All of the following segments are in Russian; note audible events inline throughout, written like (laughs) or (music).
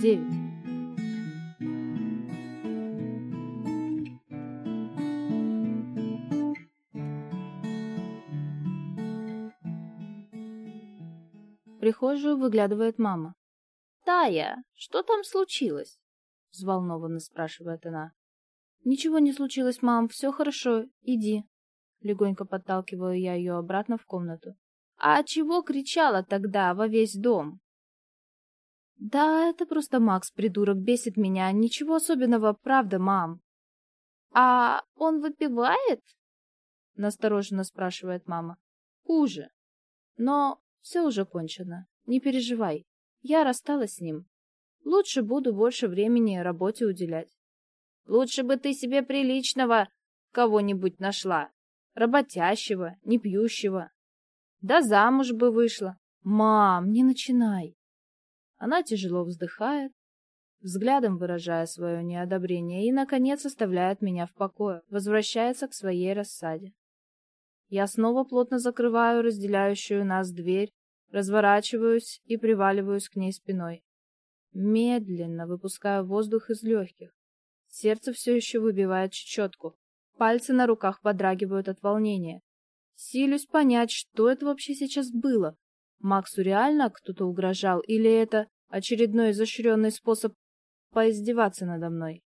29. В прихожую выглядывает мама. «Тая, что там случилось?» — взволнованно спрашивает она. «Ничего не случилось, мам, все хорошо, иди». Легонько подталкиваю я ее обратно в комнату. «А чего кричала тогда во весь дом?» «Да, это просто Макс, придурок, бесит меня. Ничего особенного, правда, мам». «А он выпивает?» — настороженно спрашивает мама. «Хуже. Но все уже кончено. Не переживай. Я рассталась с ним. Лучше буду больше времени работе уделять». «Лучше бы ты себе приличного кого-нибудь нашла. Работящего, не пьющего. Да замуж бы вышла. Мам, не начинай. Она тяжело вздыхает, взглядом выражая свое неодобрение, и, наконец, оставляет меня в покое, возвращается к своей рассаде. Я снова плотно закрываю разделяющую нас дверь, разворачиваюсь и приваливаюсь к ней спиной. Медленно выпускаю воздух из легких. Сердце все еще выбивает чечетку. Пальцы на руках подрагивают от волнения. Силюсь понять, что это вообще сейчас было. Максу реально кто-то угрожал, или это очередной изощренный способ поиздеваться надо мной?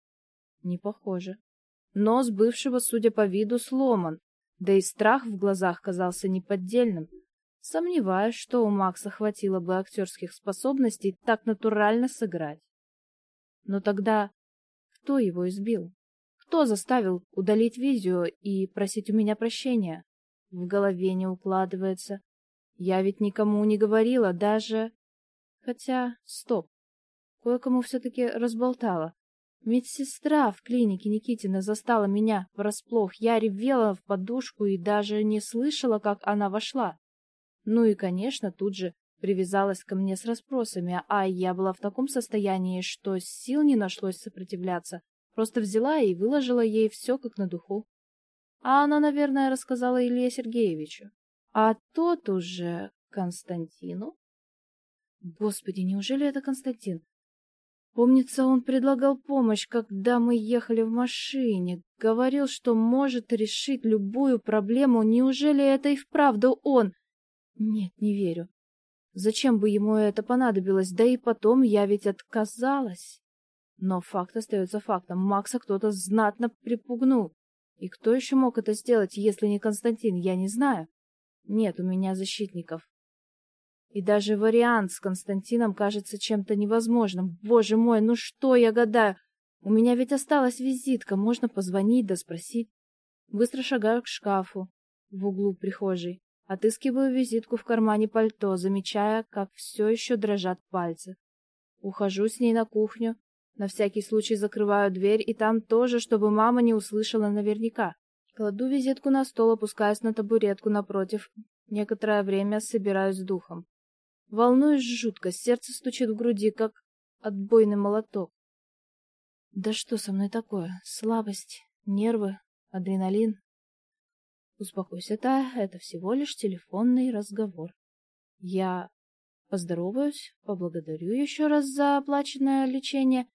Не похоже. Нос бывшего, судя по виду, сломан, да и страх в глазах казался неподдельным. Сомневаюсь, что у Макса хватило бы актерских способностей так натурально сыграть. Но тогда кто его избил? Кто заставил удалить видео и просить у меня прощения? В голове не укладывается. Я ведь никому не говорила, даже... Хотя, стоп. Кое-кому все-таки разболтала. Медсестра в клинике Никитина застала меня врасплох. Я ревела в подушку и даже не слышала, как она вошла. Ну и, конечно, тут же привязалась ко мне с расспросами, а я была в таком состоянии, что сил не нашлось сопротивляться. Просто взяла и выложила ей все как на духу. А она, наверное, рассказала Илье Сергеевичу. А тот уже Константину? Господи, неужели это Константин? Помнится, он предлагал помощь, когда мы ехали в машине. Говорил, что может решить любую проблему. Неужели это и вправду он? Нет, не верю. Зачем бы ему это понадобилось? Да и потом я ведь отказалась. Но факт остается фактом. Макса кто-то знатно припугнул. И кто еще мог это сделать, если не Константин, я не знаю. Нет у меня защитников. И даже вариант с Константином кажется чем-то невозможным. Боже мой, ну что я гадаю? У меня ведь осталась визитка, можно позвонить да спросить. Быстро шагаю к шкафу в углу прихожей. Отыскиваю визитку в кармане пальто, замечая, как все еще дрожат пальцы. Ухожу с ней на кухню, на всякий случай закрываю дверь, и там тоже, чтобы мама не услышала наверняка. Кладу визитку на стол, опускаюсь на табуретку напротив. Некоторое время собираюсь с духом. Волнуюсь жутко, сердце стучит в груди, как отбойный молоток. Да что со мной такое? Слабость, нервы, адреналин? Успокойся, Та, это всего лишь телефонный разговор. Я поздороваюсь, поблагодарю еще раз за оплаченное лечение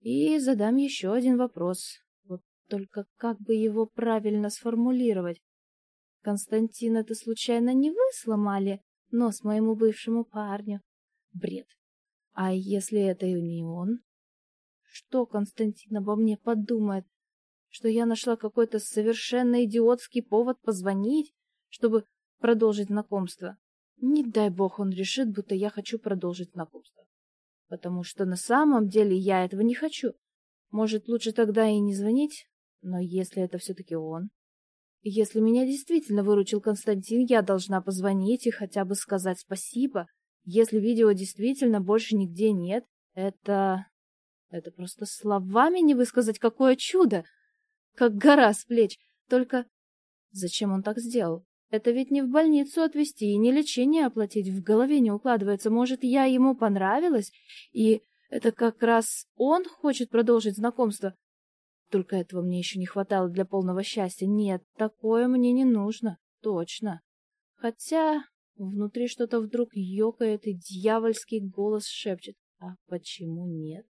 и задам еще один вопрос. Только как бы его правильно сформулировать? Константин, это случайно не вы сломали нос моему бывшему парню? Бред. А если это и не он? Что Константин обо мне подумает? Что я нашла какой-то совершенно идиотский повод позвонить, чтобы продолжить знакомство? Не дай бог он решит, будто я хочу продолжить знакомство. Потому что на самом деле я этого не хочу. Может, лучше тогда и не звонить? Но если это все-таки он... Если меня действительно выручил Константин, я должна позвонить и хотя бы сказать спасибо. Если видео действительно больше нигде нет, это... Это просто словами не высказать, какое чудо! Как гора с плеч. Только зачем он так сделал? Это ведь не в больницу отвезти и не лечение оплатить. В голове не укладывается. Может, я ему понравилась? И это как раз он хочет продолжить знакомство? Только этого мне еще не хватало для полного счастья. Нет, такое мне не нужно. Точно. Хотя внутри что-то вдруг ёкает, и дьявольский голос шепчет. А почему нет?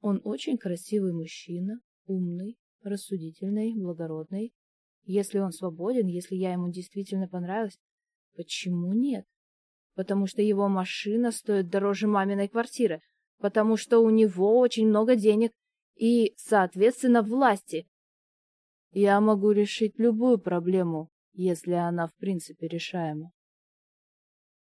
Он очень красивый мужчина, умный, рассудительный, благородный. Если он свободен, если я ему действительно понравилась, почему нет? Потому что его машина стоит дороже маминой квартиры, потому что у него очень много денег и, соответственно, власти. Я могу решить любую проблему, если она в принципе решаема.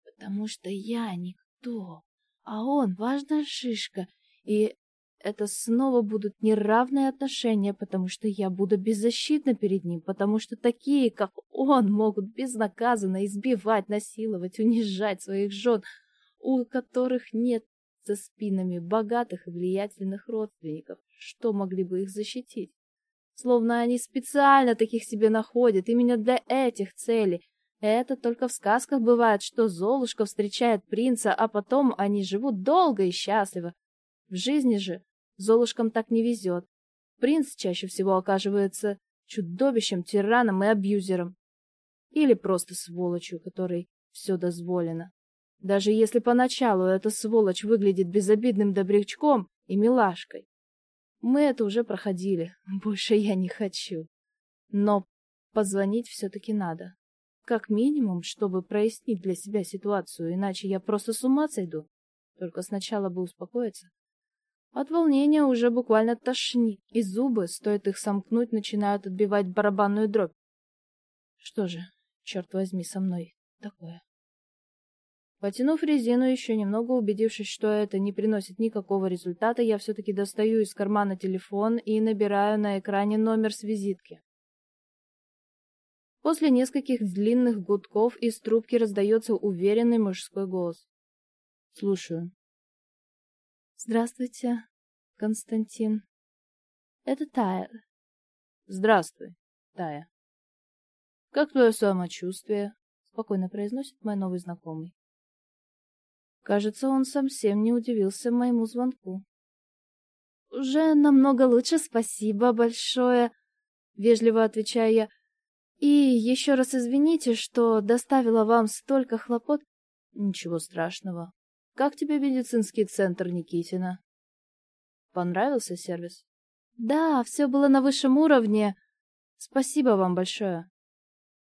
Потому что я никто, а он важная шишка, и это снова будут неравные отношения, потому что я буду беззащитна перед ним, потому что такие, как он, могут безнаказанно избивать, насиловать, унижать своих жен, у которых нет за спинами богатых и влиятельных родственников, что могли бы их защитить. Словно они специально таких себе находят, именно для этих целей. Это только в сказках бывает, что Золушка встречает принца, а потом они живут долго и счастливо. В жизни же Золушкам так не везет. Принц чаще всего оказывается чудовищем, тираном и абьюзером. Или просто сволочью, которой все дозволено. Даже если поначалу эта сволочь выглядит безобидным добрячком и милашкой. Мы это уже проходили, (laughs) больше я не хочу. Но позвонить все-таки надо. Как минимум, чтобы прояснить для себя ситуацию, иначе я просто с ума сойду. Только сначала бы успокоиться. От волнения уже буквально тошнит, и зубы, стоит их сомкнуть, начинают отбивать барабанную дробь. Что же, черт возьми, со мной такое? Потянув резину, еще немного убедившись, что это не приносит никакого результата, я все-таки достаю из кармана телефон и набираю на экране номер с визитки. После нескольких длинных гудков из трубки раздается уверенный мужской голос. «Слушаю». «Здравствуйте, Константин. Это Тая». «Здравствуй, Тая». «Как твое самочувствие?» — спокойно произносит мой новый знакомый. Кажется, он совсем не удивился моему звонку. «Уже намного лучше, спасибо большое», — вежливо отвечаю я. «И еще раз извините, что доставила вам столько хлопот». «Ничего страшного. Как тебе медицинский центр Никитина?» «Понравился сервис?» «Да, все было на высшем уровне. Спасибо вам большое».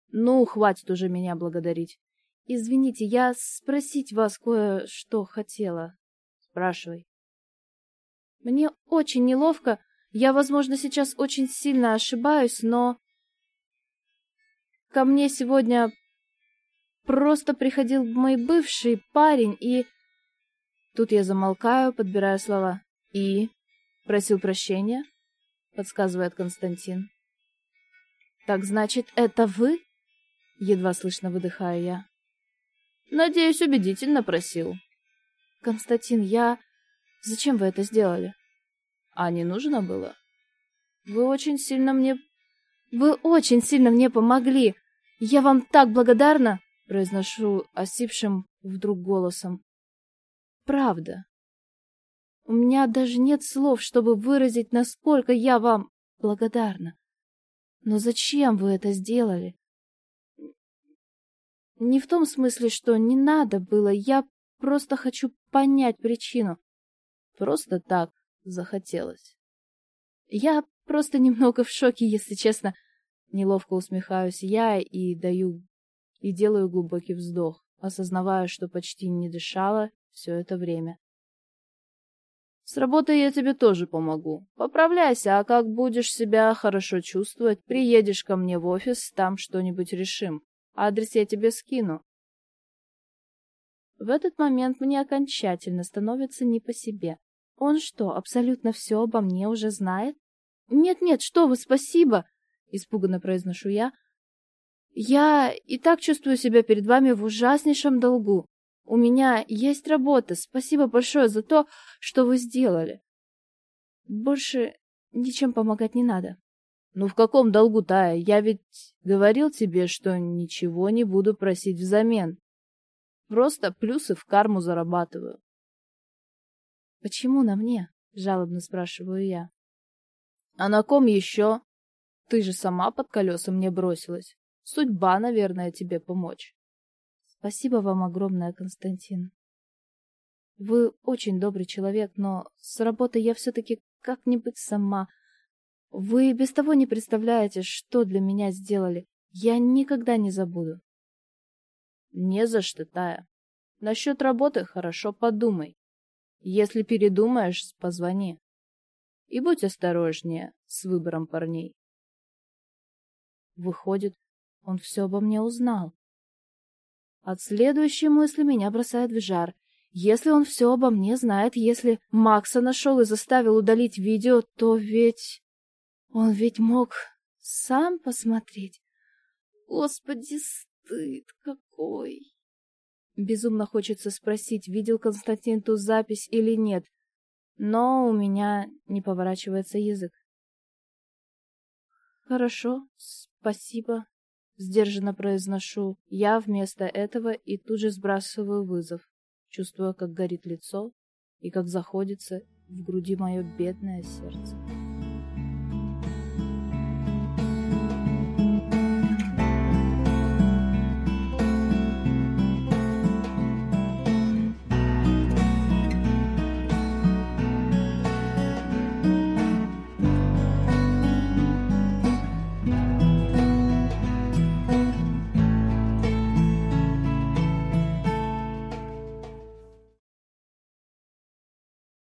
«Ну, хватит уже меня благодарить. Извините, я спросить вас кое-что хотела. Спрашивай. Мне очень неловко. Я, возможно, сейчас очень сильно ошибаюсь, но... Ко мне сегодня просто приходил мой бывший парень и... Тут я замолкаю, подбирая слова. И... Просил прощения? Подсказывает Константин. Так значит, это вы? Едва слышно выдыхаю я. Надеюсь, убедительно просил. Константин, я... Зачем вы это сделали? А не нужно было? Вы очень сильно мне... Вы очень сильно мне помогли. Я вам так благодарна, произношу осипшим вдруг голосом. Правда. У меня даже нет слов, чтобы выразить, насколько я вам благодарна. Но зачем вы это сделали? Не в том смысле, что не надо было, я просто хочу понять причину. Просто так захотелось. Я просто немного в шоке, если честно. Неловко усмехаюсь я и даю и делаю глубокий вздох, осознавая, что почти не дышала все это время. С работой я тебе тоже помогу. Поправляйся, а как будешь себя хорошо чувствовать, приедешь ко мне в офис, там что-нибудь решим. Адрес я тебе скину. В этот момент мне окончательно становится не по себе. Он что, абсолютно все обо мне уже знает? Нет-нет, что вы, спасибо, испуганно произношу я. Я и так чувствую себя перед вами в ужаснейшем долгу. У меня есть работа. Спасибо большое за то, что вы сделали. Больше ничем помогать не надо. Ну в каком долгу, Тая? Я ведь говорил тебе, что ничего не буду просить взамен. Просто плюсы в карму зарабатываю. Почему на мне? Жалобно спрашиваю я. А на ком еще? Ты же сама под колеса мне бросилась. Судьба, наверное, тебе помочь. Спасибо вам огромное, Константин. Вы очень добрый человек, но с работы я все-таки как-нибудь сама. Вы без того не представляете, что для меня сделали. Я никогда не забуду. Не за что, Тая. Насчет работы хорошо подумай. Если передумаешь, позвони. И будь осторожнее с выбором парней. Выходит, он все обо мне узнал. От следующей мысли меня бросает в жар. Если он все обо мне знает, если Макса нашел и заставил удалить видео, то ведь... Он ведь мог сам посмотреть. Господи, стыд какой! Безумно хочется спросить, видел Константин ту запись или нет, но у меня не поворачивается язык. Хорошо, спасибо. Сдержанно произношу я вместо этого и тут же сбрасываю вызов, чувствуя, как горит лицо и как заходится в груди мое бедное сердце.